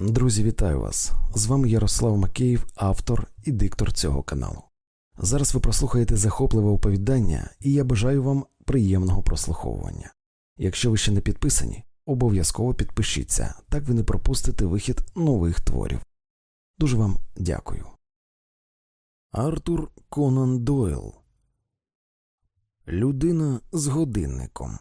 Друзі, вітаю вас! З вами Ярослав Макеїв, автор і диктор цього каналу. Зараз ви прослухаєте захопливе оповідання, і я бажаю вам приємного прослуховування. Якщо ви ще не підписані, обов'язково підпишіться, так ви не пропустите вихід нових творів. Дуже вам дякую. Артур Конан Дойл Людина з годинником.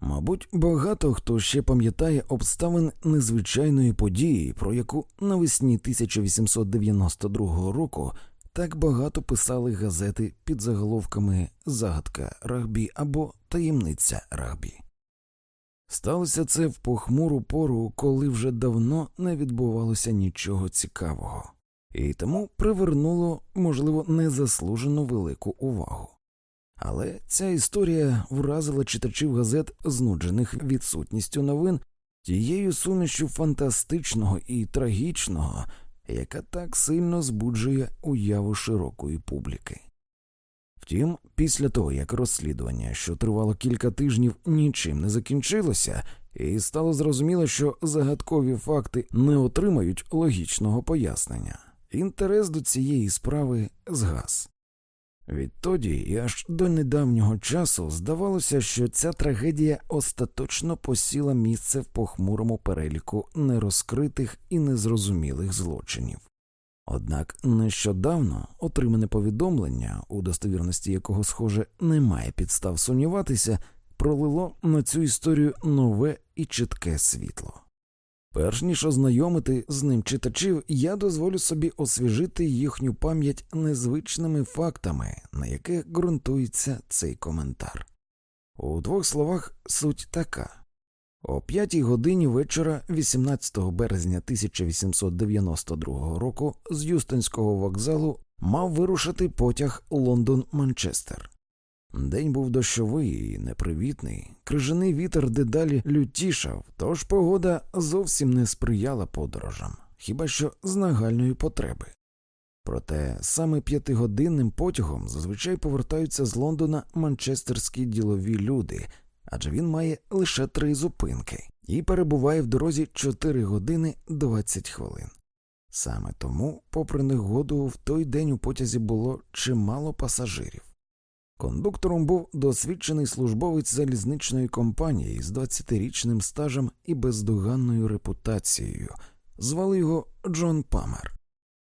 Мабуть, багато хто ще пам'ятає обставин незвичайної події, про яку навесні 1892 року так багато писали газети під заголовками Загадка Рагбі або Таємниця Рагбі. Сталося це в похмуру пору, коли вже давно не відбувалося нічого цікавого, і тому привернуло, можливо, незаслужено велику увагу. Але ця історія вразила читачів газет, знуджених відсутністю новин, тією сумішю фантастичного і трагічного, яка так сильно збуджує уяву широкої публіки. Втім, після того як розслідування, що тривало кілька тижнів, нічим не закінчилося, і стало зрозуміло, що загадкові факти не отримають логічного пояснення, інтерес до цієї справи згас. Відтоді і аж до недавнього часу здавалося, що ця трагедія остаточно посіла місце в похмурому переліку нерозкритих і незрозумілих злочинів. Однак нещодавно отримане повідомлення, у достовірності якого, схоже, немає підстав сумніватися, пролило на цю історію нове і чітке світло. Перш ніж ознайомити з ним читачів, я дозволю собі освіжити їхню пам'ять незвичними фактами, на яких ґрунтується цей коментар. У двох словах суть така о п'ятій годині вечора, 18 березня 1892 року, з Юстонського вокзалу мав вирушити потяг Лондон Манчестер. День був дощовий і непривітний, крижаний вітер дедалі лютішав, тож погода зовсім не сприяла подорожам, хіба що з нагальної потреби. Проте саме п'ятигодинним потягом зазвичай повертаються з Лондона манчестерські ділові люди, адже він має лише три зупинки і перебуває в дорозі 4 години 20 хвилин. Саме тому, попри негоду, в той день у потязі було чимало пасажирів. Кондуктором був досвідчений службовець залізничної компанії з 20-річним стажем і бездоганною репутацією. Звали його Джон Памер.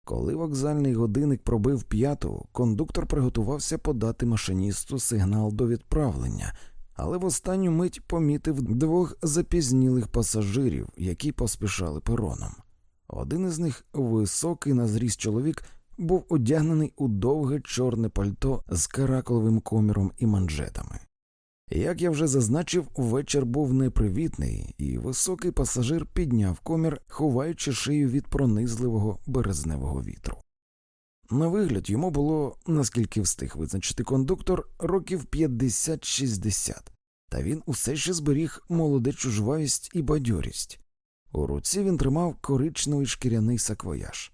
Коли вокзальний годинник пробив п'яту, кондуктор приготувався подати машиністу сигнал до відправлення, але в останню мить помітив двох запізнілих пасажирів, які поспішали пероном. Один із них високий на зріст чоловік був одягнений у довге чорне пальто з каракуловим коміром і манжетами. Як я вже зазначив, вечір був непривітний, і високий пасажир підняв комір, ховаючи шию від пронизливого березневого вітру. На вигляд йому було, наскільки встиг визначити кондуктор, років 50-60, та він усе ще зберіг молодечу жвавість і бадьорість. У руці він тримав коричневий шкіряний саквояж.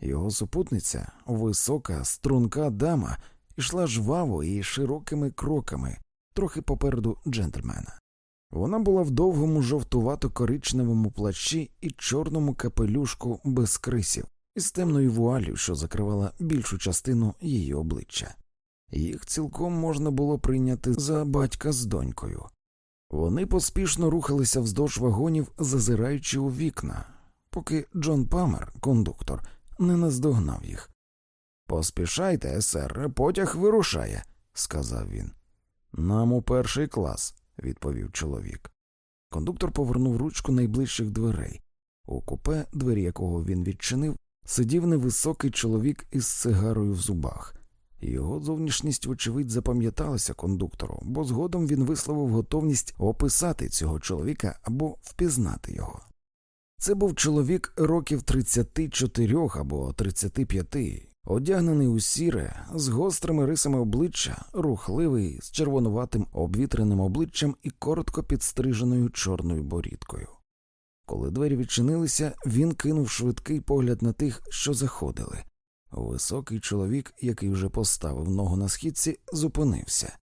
Його супутниця, висока, струнка дама, йшла жваво і широкими кроками, трохи попереду джентльмена. Вона була в довгому жовтувато коричневому плащі і чорному капелюшку без крисів, із темною вуалью, що закривала більшу частину її обличчя. Їх цілком можна було прийняти за батька з донькою. Вони поспішно рухалися вздовж вагонів, зазираючи у вікна, поки Джон Памер, кондуктор, не наздогнав їх. Поспішайте, сер, потяг вирушає, сказав він. Нам у перший клас, відповів чоловік. Кондуктор повернув ручку найближчих дверей. У купе, двері якого він відчинив, сидів невисокий чоловік із сигарою в зубах. Його зовнішність, вочевидь, запам'яталася кондуктору, бо згодом він висловив готовність описати цього чоловіка або впізнати його. Це був чоловік років 34 або 35, одягнений у сіре, з гострими рисами обличчя, рухливий, з червонуватим обвітреним обличчям і коротко підстриженою чорною борідкою. Коли двері відчинилися, він кинув швидкий погляд на тих, що заходили. Високий чоловік, який вже поставив ногу на східці, зупинився.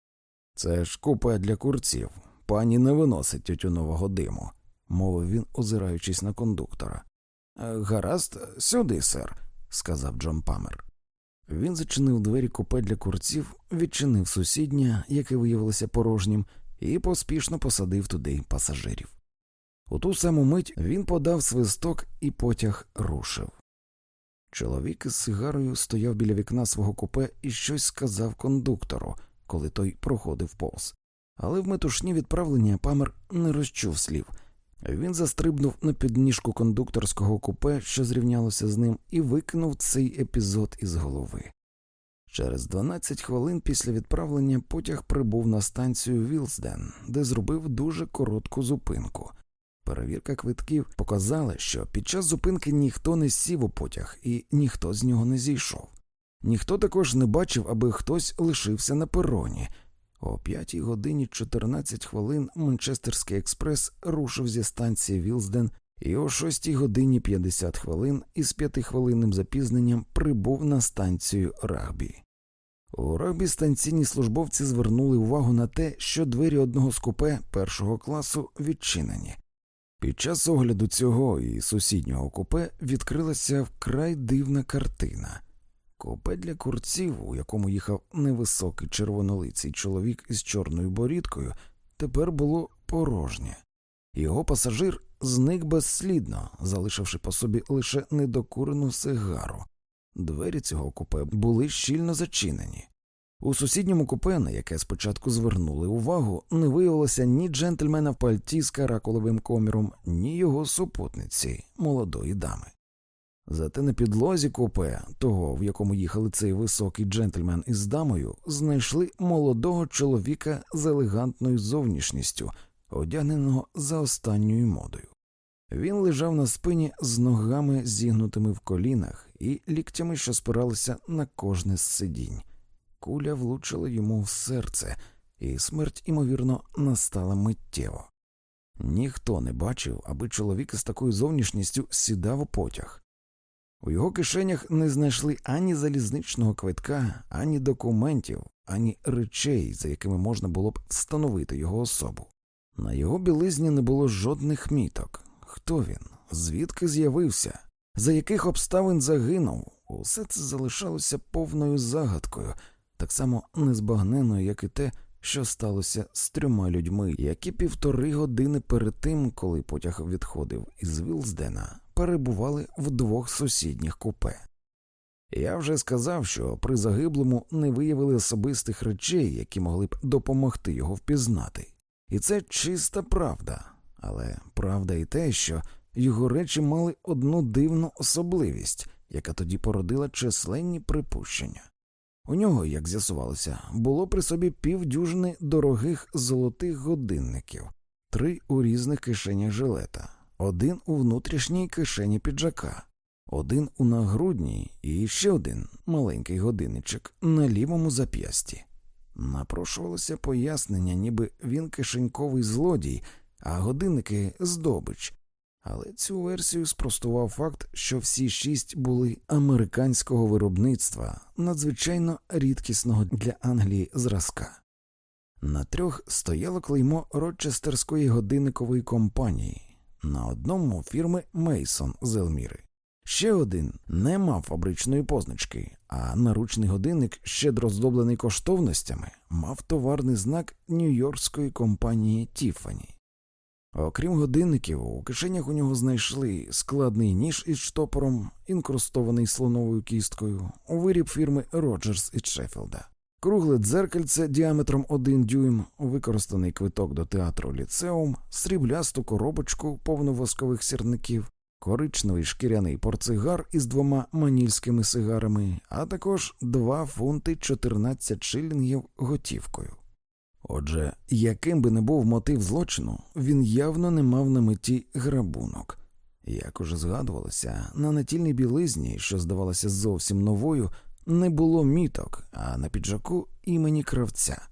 Це ж купе для курців, пані не виносить тютюнового диму, мовив він, озираючись на кондуктора. «Е, Гаразд, сюди, сер, сказав Джон Памер. Він зачинив двері купе для курців, відчинив сусіднє, яке виявилося порожнім, і поспішно посадив туди пасажирів. У ту саму мить він подав свисток і потяг рушив. Чоловік із сигарою стояв біля вікна свого купе і щось сказав кондуктору, коли той проходив повз. Але в метушні відправлення Памер не розчув слів. Він застрибнув на підніжку кондукторського купе, що зрівнялося з ним, і викинув цей епізод із голови. Через 12 хвилин після відправлення потяг прибув на станцію Вілсден, де зробив дуже коротку зупинку. Перевірка квитків показала, що під час зупинки ніхто не сів у потяг і ніхто з нього не зійшов. Ніхто також не бачив, аби хтось лишився на пероні. О 5 годині 14 хвилин Манчестерський експрес рушив зі станції Вілсден і о 6 годині 50 хвилин із п'ятихвилинним запізненням прибув на станцію Рагбі. У Рагбі станційні службовці звернули увагу на те, що двері одного з купе першого класу відчинені. Під час огляду цього і сусіднього купе відкрилася вкрай дивна картина. Купе для курців, у якому їхав невисокий червонолиций чоловік із чорною борідкою, тепер було порожнє. Його пасажир зник безслідно, залишивши по собі лише недокурену сигару. Двері цього купе були щільно зачинені. У сусідньому купе, на яке спочатку звернули увагу, не виявилося ні джентльмена в пальті з каракуловим коміром, ні його супутниці, молодої дами. Зате на підлозі купе, того, в якому їхали цей високий джентльмен із дамою, знайшли молодого чоловіка з елегантною зовнішністю, одягненого за останньою модою. Він лежав на спині з ногами зігнутими в колінах і ліктями, що спиралися на кожне з сидінь. Куля влучила йому в серце, і смерть, імовірно, настала миттєво. Ніхто не бачив, аби чоловік із такою зовнішністю сідав у потяг. У його кишенях не знайшли ані залізничного квитка, ані документів, ані речей, за якими можна було б встановити його особу. На його білизні не було жодних міток. Хто він? Звідки з'явився? За яких обставин загинув? Усе це залишалося повною загадкою, так само незбагненною, як і те, що сталося з трьома людьми, які півтори години перед тим, коли потяг відходив із Вілсдена, перебували в двох сусідніх купе. Я вже сказав, що при загиблому не виявили особистих речей, які могли б допомогти його впізнати. І це чиста правда, але правда і те, що його речі мали одну дивну особливість, яка тоді породила численні припущення. У нього, як з'ясувалося, було при собі півдюжини дорогих золотих годинників, три у різних кишенях жилета, один у внутрішній кишені піджака, один у нагрудній і ще один маленький годинничок на лівому зап'ясті. Напрошувалося пояснення, ніби він кишеньковий злодій, а годинники здобич. Але цю версію спростував факт, що всі шість були американського виробництва, надзвичайно рідкісного для Англії зразка. На трьох стояло клеймо Рочестерської годинникової компанії, на одному фірми Мейсон з Елміри. Ще один не мав фабричної позначки, а наручний годинник, щедро здоблений коштовностями, мав товарний знак Нью-Йоркської компанії Тіфані. Окрім годинників, у кишенях у нього знайшли складний ніж із штопором, інкрустований слоновою кісткою, виріб фірми Роджерс із Шеффілда, кругле дзеркальце діаметром 1 дюйм, використаний квиток до театру ліцеум, сріблясту коробочку повну воскових сірників, коричневий шкіряний портсигар із двома манільськими сигарами, а також 2 фунти 14 шилінгів готівкою. Отже, яким би не був мотив злочину, він явно не мав на меті грабунок. Як уже згадувалося, на натільній білизні, що здавалося зовсім новою, не було міток, а на піджаку імені кравця.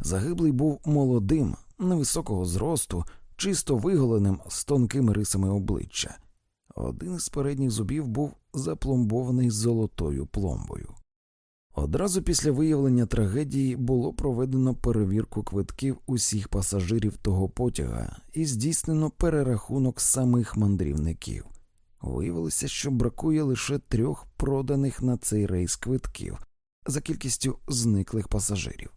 Загиблий був молодим, невисокого зросту, чисто виголеним з тонкими рисами обличчя. Один з передніх зубів був запломбований золотою пломбою. Одразу після виявлення трагедії було проведено перевірку квитків усіх пасажирів того потяга і здійснено перерахунок самих мандрівників. Виявилося, що бракує лише трьох проданих на цей рейс квитків за кількістю зниклих пасажирів.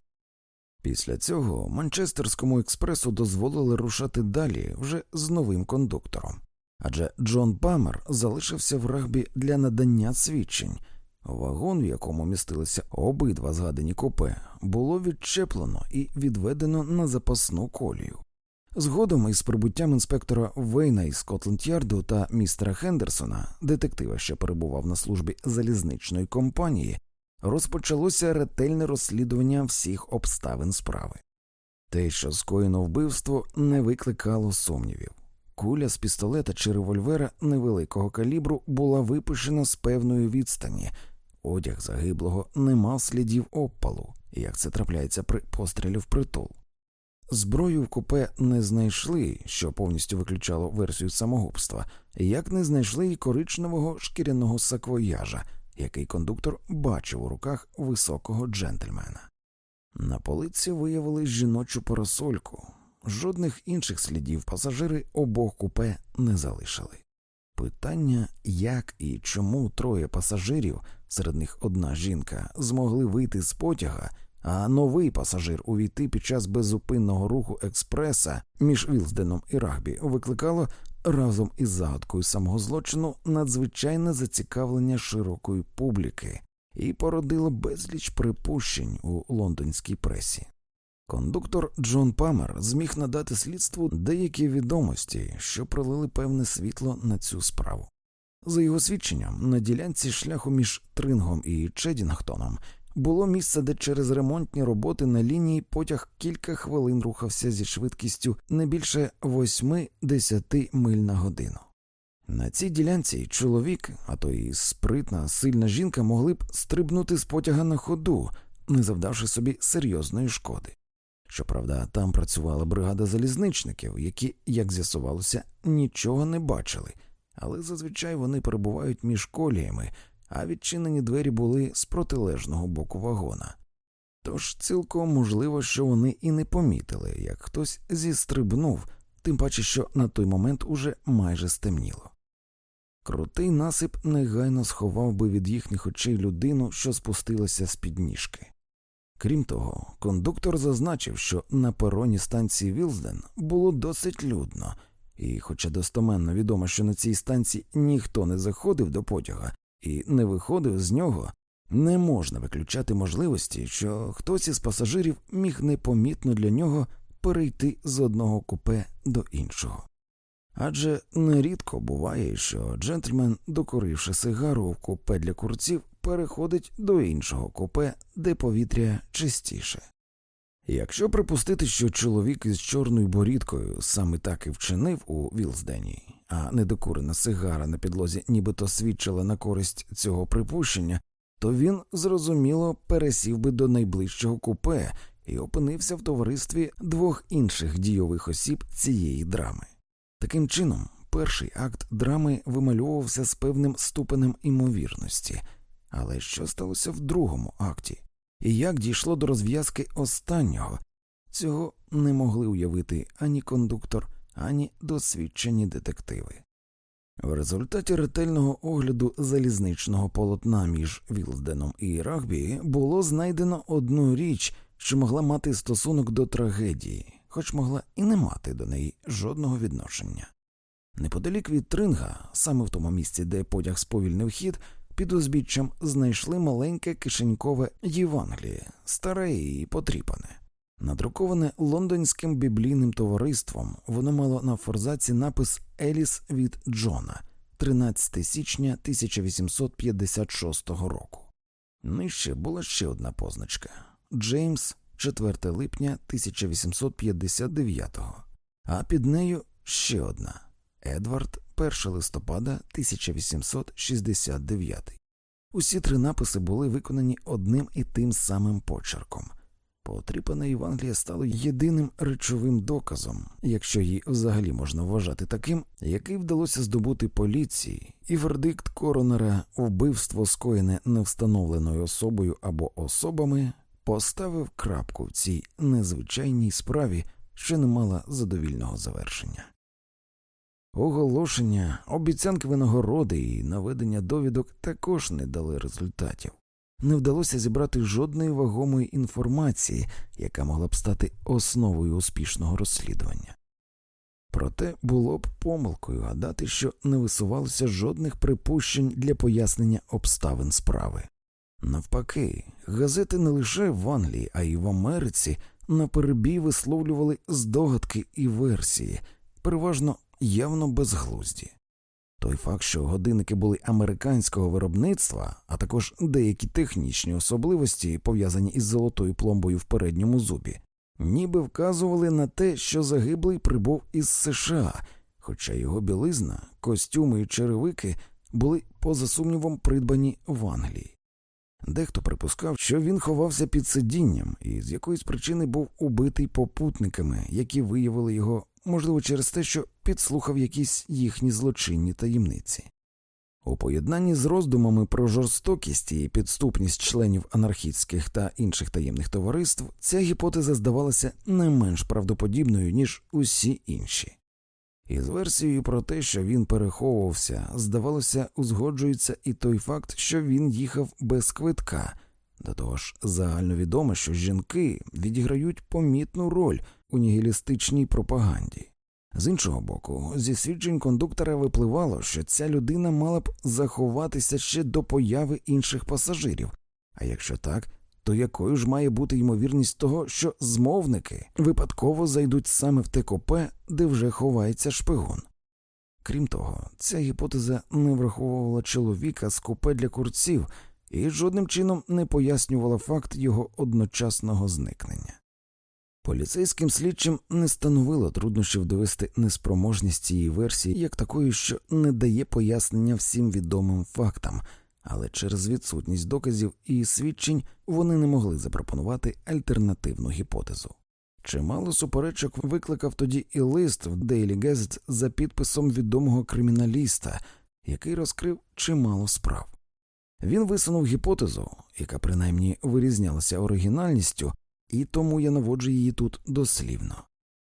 Після цього Манчестерському експресу дозволили рушати далі вже з новим кондуктором, адже Джон Памер залишився в рагбі для надання свідчень. Вагон, в якому містилися обидва згадані купе, було відчеплено і відведено на запасну колію. Згодом із прибуттям інспектора Вейна із Скотленд-Ярду та містера Хендерсона, детектива, що перебував на службі залізничної компанії, розпочалося ретельне розслідування всіх обставин справи. Те, що скоєно вбивство, не викликало сумнівів. Куля з пістолета чи револьвера невеликого калібру була випущена з певної відстані. Одяг загиблого не мав слідів опалу, як це трапляється при пострілі в притул. Зброю в купе не знайшли, що повністю виключало версію самогубства, як не знайшли і коричневого шкіряного саквояжа, який кондуктор бачив у руках високого джентльмена. На полиці виявили жіночу парасольку, жодних інших слідів пасажири обох купе не залишили. Питання, як і чому троє пасажирів, серед них одна жінка, змогли вийти з потяга, а новий пасажир увійти під час безупинного руху експреса між Вілсденом і Рагбі, викликало разом із загадкою самого злочину надзвичайне зацікавлення широкої публіки і породило безліч припущень у лондонській пресі. Кондуктор Джон Памер зміг надати слідству деякі відомості, що пролили певне світло на цю справу. За його свідченням, на ділянці шляху між Трингом і Чедінгтоном було місце, де через ремонтні роботи на лінії потяг кілька хвилин рухався зі швидкістю не більше 8-10 миль на годину. На цій ділянці чоловік, а то і спритна, сильна жінка могли б стрибнути з потяга на ходу, не завдавши собі серйозної шкоди. Щоправда, там працювала бригада залізничників, які, як з'ясувалося, нічого не бачили, але зазвичай вони перебувають між коліями, а відчинені двері були з протилежного боку вагона. Тож цілком можливо, що вони і не помітили, як хтось зістрибнув, тим паче, що на той момент уже майже стемніло. Крутий насип негайно сховав би від їхніх очей людину, що спустилася з підніжки. Крім того, кондуктор зазначив, що на пероні станції Вілзден було досить людно, і, хоча достоменно відомо, що на цій станції ніхто не заходив до потяга і не виходив з нього, не можна виключати можливості, що хтось із пасажирів міг непомітно для нього перейти з одного купе до іншого. Адже нерідко буває, що джентльмен, докоривши сигару в купе для курців, переходить до іншого купе, де повітря чистіше. Якщо припустити, що чоловік із чорною борідкою саме так і вчинив у Вілсдені, а недокурена сигара на підлозі нібито свідчила на користь цього припущення, то він зрозуміло пересів би до найближчого купе і опинився в товаристві двох інших дійових осіб цієї драми. Таким чином, перший акт драми вимальовувався з певним ступенем імовірності, але що сталося в другому акті, і як дійшло до розв'язки останнього, цього не могли уявити ані кондуктор, ані досвідчені детективи. В результаті ретельного огляду залізничного полотна між Вілденом і Рагбі було знайдено одну річ, що могла мати стосунок до трагедії, хоч могла і не мати до неї жодного відношення. Неподалік від Тринга, саме в тому місці, де потяг сповільнив хід, під узбіччям знайшли маленьке кишенькове Євангеліє, старе і потріпане. Надруковане лондонським біблійним товариством, воно мало на форзаці напис Еліс від Джона 13 січня 1856 року. Нижче була ще одна позначка Джеймс 4 липня 1859, а під нею ще одна Едвард 1 листопада 1869. Усі три написи були виконані одним і тим самим почерком. Потріпана Євангелія стало єдиним речовим доказом, якщо її взагалі можна вважати таким, який вдалося здобути поліції, і вердикт коронера вбивство скоєне невстановленою особою або особами поставив крапку в цій незвичайній справі, що не мала задовільного завершення. Оголошення, обіцянки винагороди і наведення довідок також не дали результатів. Не вдалося зібрати жодної вагомої інформації, яка могла б стати основою успішного розслідування. Проте було б помилкою гадати, що не висувалося жодних припущень для пояснення обставин справи. Навпаки, газети не лише в Англії, а й в Америці наперебій висловлювали здогадки і версії, переважно явно безглузді. Той факт, що годинники були американського виробництва, а також деякі технічні особливості, пов'язані із золотою пломбою в передньому зубі, ніби вказували на те, що загиблий прибув із США, хоча його білизна, костюми і черевики були поза сумнівом придбані в Англії. Дехто припускав, що він ховався під сидінням і з якоїсь причини був убитий попутниками, які виявили його можливо, через те, що підслухав якісь їхні злочинні таємниці. У поєднанні з роздумами про жорстокість і підступність членів анархістських та інших таємних товариств, ця гіпотеза здавалася не менш правдоподібною, ніж усі інші. І з версією про те, що він переховувався, здавалося, узгоджується і той факт, що він їхав без квитка. До того ж, загальновідомо, що жінки відіграють помітну роль у нігілістичній пропаганді. З іншого боку, зі свідчень кондуктора випливало, що ця людина мала б заховатися ще до появи інших пасажирів, а якщо так, то якою ж має бути ймовірність того, що змовники випадково зайдуть саме в те копе, де вже ховається шпигун? Крім того, ця гіпотеза не враховувала чоловіка з купе для курців і жодним чином не пояснювала факт його одночасного зникнення. Поліцейським слідчим не становило труднощів довести неспроможність цієї версії як такої, що не дає пояснення всім відомим фактам, але через відсутність доказів і свідчень вони не могли запропонувати альтернативну гіпотезу. Чимало суперечок викликав тоді і лист в Daily Gazette за підписом відомого криміналіста, який розкрив чимало справ. Він висунув гіпотезу, яка принаймні вирізнялася оригінальністю, і тому я наводжу її тут дослівно.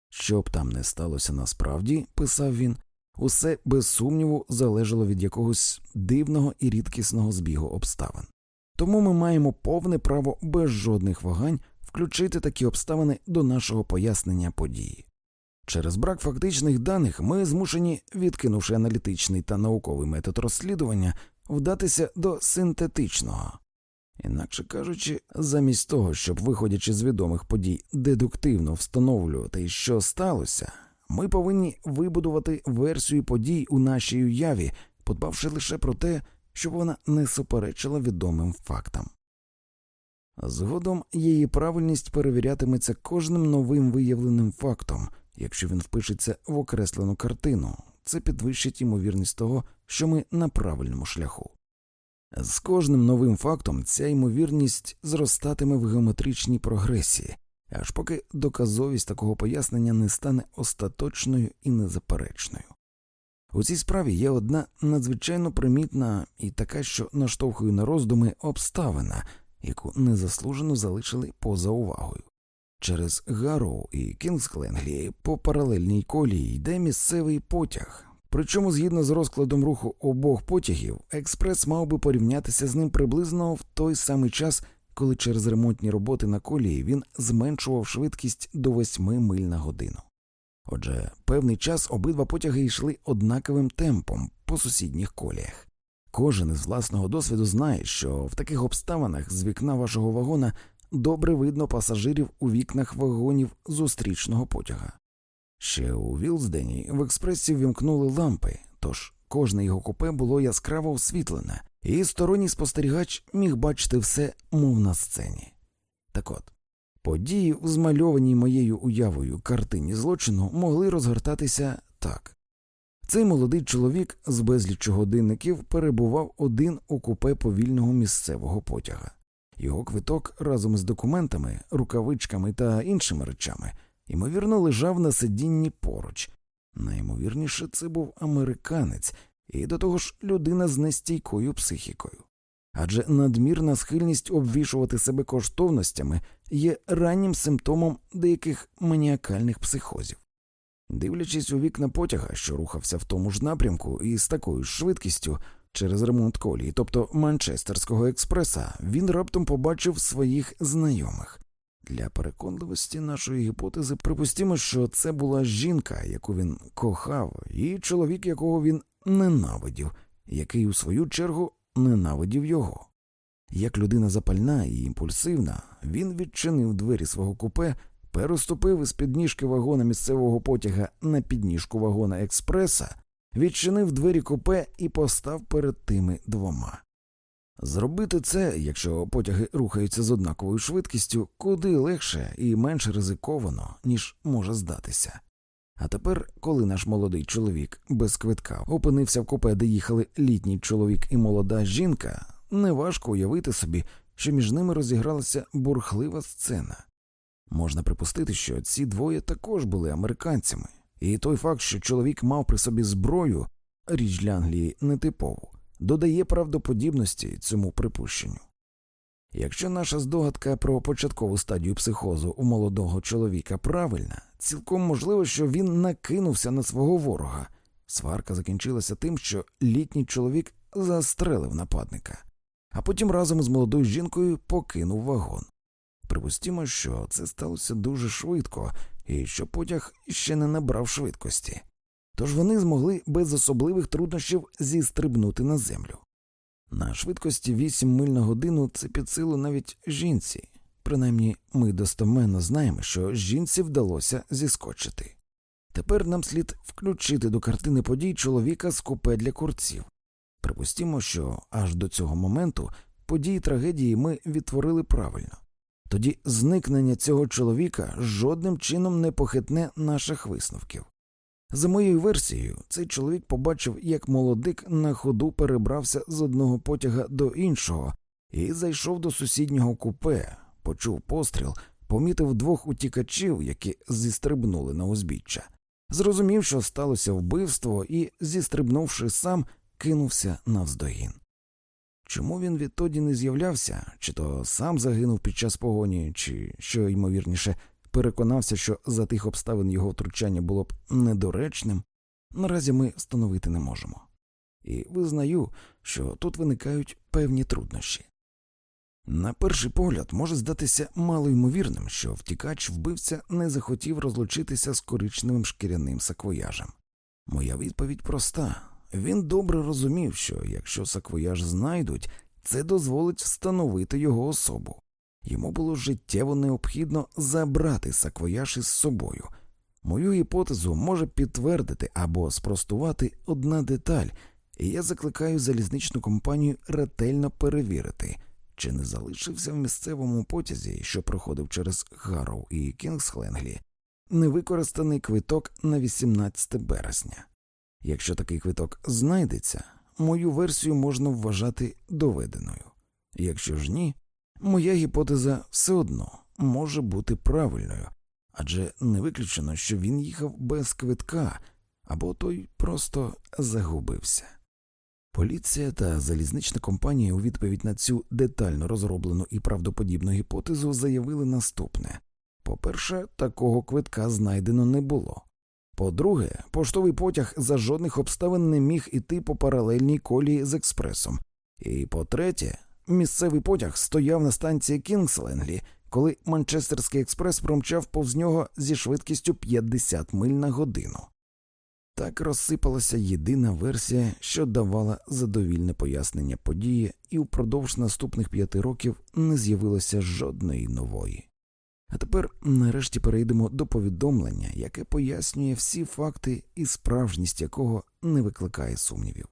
Що б там не сталося насправді, писав він, усе без сумніву залежало від якогось дивного і рідкісного збігу обставин. Тому ми маємо повне право без жодних вагань включити такі обставини до нашого пояснення події. Через брак фактичних даних ми змушені, відкинувши аналітичний та науковий метод розслідування, вдатися до синтетичного. Інакше кажучи, замість того, щоб, виходячи з відомих подій, дедуктивно встановлювати, що сталося, ми повинні вибудувати версію подій у нашій уяві, подбавши лише про те, щоб вона не суперечила відомим фактам. Згодом її правильність перевірятиметься кожним новим виявленим фактом, якщо він впишеться в окреслену картину, це підвищить ймовірність того, що ми на правильному шляху. З кожним новим фактом ця ймовірність зростатиме в геометричній прогресії, аж поки доказовість такого пояснення не стане остаточною і незаперечною. У цій справі є одна надзвичайно примітна і така, що наштовхує на роздуми обставина, яку незаслужено залишили поза увагою. Через Гарроу і Кінгскленглі по паралельній колії йде місцевий потяг, Причому, згідно з розкладом руху обох потягів, експрес мав би порівнятися з ним приблизно в той самий час, коли через ремонтні роботи на колії він зменшував швидкість до 8 миль на годину. Отже, певний час обидва потяги йшли однаковим темпом по сусідніх коліях. Кожен із власного досвіду знає, що в таких обставинах з вікна вашого вагона добре видно пасажирів у вікнах вагонів зустрічного потяга. Ще у Вілсдені в експресі вімкнули лампи, тож кожне його купе було яскраво освітлене, і сторонній спостерігач міг бачити все, мов на сцені. Так от, події, в змальованій моєю уявою картині злочину, могли розгортатися так. Цей молодий чоловік з безліччю годинників перебував один у купе повільного місцевого потяга. Його квиток разом із документами, рукавичками та іншими речами, ймовірно, лежав на сидінні поруч. Найімовірніше, це був американець, і до того ж людина з нестійкою психікою. Адже надмірна схильність обвішувати себе коштовностями є раннім симптомом деяких маніакальних психозів. Дивлячись у вікна потяга, що рухався в тому ж напрямку і з такою ж швидкістю через ремонт колії, тобто Манчестерського експреса, він раптом побачив своїх знайомих. Для переконливості нашої гіпотези припустимо, що це була жінка, яку він кохав, і чоловік, якого він ненавидів, який, у свою чергу, ненавидів його. Як людина запальна і імпульсивна, він відчинив двері свого купе, переступив із підніжки вагона місцевого потяга на підніжку вагона експреса, відчинив двері купе і постав перед тими двома. Зробити це, якщо потяги рухаються з однаковою швидкістю, куди легше і менш ризиковано, ніж може здатися. А тепер, коли наш молодий чоловік без квитка опинився в купе, де їхали літній чоловік і молода жінка, неважко уявити собі, що між ними розігралася бурхлива сцена. Можна припустити, що ці двоє також були американцями, і той факт, що чоловік мав при собі зброю, річ для Англії нетипову, додає правдоподібності цьому припущенню. Якщо наша здогадка про початкову стадію психозу у молодого чоловіка правильна, цілком можливо, що він накинувся на свого ворога. Сварка закінчилася тим, що літній чоловік застрелив нападника, а потім разом із молодою жінкою покинув вагон. Припустімо, що це сталося дуже швидко і що потяг ще не набрав швидкості, тож вони змогли без особливих труднощів зістрибнути на землю. На швидкості 8 миль на годину це під силу навіть жінці, принаймні ми достоменно знаємо, що жінці вдалося зіскочити. Тепер нам слід включити до картини подій чоловіка з купе для курців. Припустімо, що аж до цього моменту події трагедії ми відтворили правильно. Тоді зникнення цього чоловіка жодним чином не похитне наших висновків. За моєю версією, цей чоловік побачив, як молодик на ходу перебрався з одного потяга до іншого і зайшов до сусіднього купе, почув постріл, помітив двох утікачів, які зістрибнули на узбіччя, зрозумів, що сталося вбивство, і, зістрибнувши сам, кинувся навздогін. Чому він відтоді не з'являвся, чи то сам загинув під час погоні, чи, що ймовірніше, переконався, що за тих обставин його втручання було б недоречним, наразі ми встановити не можемо. І визнаю, що тут виникають певні труднощі. На перший погляд може здатися малоймовірним, що втікач вбивця не захотів розлучитися з коричневим шкіряним саквояжем. Моя відповідь проста він добре розумів, що якщо саквояж знайдуть, це дозволить встановити його особу. Йому було життєво необхідно забрати саквояж із собою. Мою гіпотезу може підтвердити або спростувати одна деталь, і я закликаю залізничну компанію ретельно перевірити, чи не залишився в місцевому потязі, що проходив через Гарроу і Кінгсхленглі, невикористаний квиток на 18 березня. Якщо такий квиток знайдеться, мою версію можна вважати доведеною. Якщо ж ні, моя гіпотеза все одно може бути правильною, адже не виключено, що він їхав без квитка або той просто загубився. Поліція та залізнична компанія у відповідь на цю детально розроблену і правдоподібну гіпотезу заявили наступне по перше, такого квитка знайдено не було. По-друге, поштовий потяг за жодних обставин не міг іти по паралельній колії з експресом. І по третє, місцевий потяг стояв на станції Кінгсленглі, коли Манчестерський експрес промчав повз нього зі швидкістю 50 миль на годину. Так розсипалася єдина версія, що давала задовільне пояснення події, і впродовж наступних п'яти років не з'явилося жодної нової. А тепер нарешті перейдемо до повідомлення, яке пояснює всі факти і справжність якого не викликає сумнівів.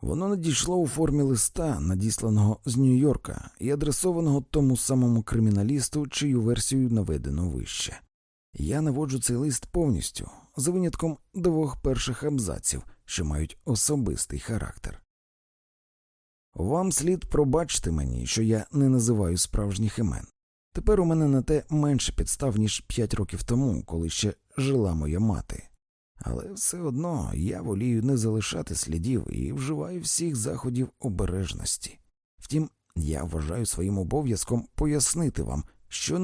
Воно надійшло у формі листа, надісланого з Нью-Йорка і адресованого тому самому криміналісту, чию версію наведено вище. Я наводжу цей лист повністю, за винятком двох перших абзаців, що мають особистий характер. Вам слід пробачити мені, що я не називаю справжніх імен. Тепер у мене на те менше підстав, ніж п'ять років тому, коли ще жила моя мати. Але все одно я волію не залишати слідів і вживаю всіх заходів обережності. Втім, я вважаю своїм обов'язком пояснити вам, що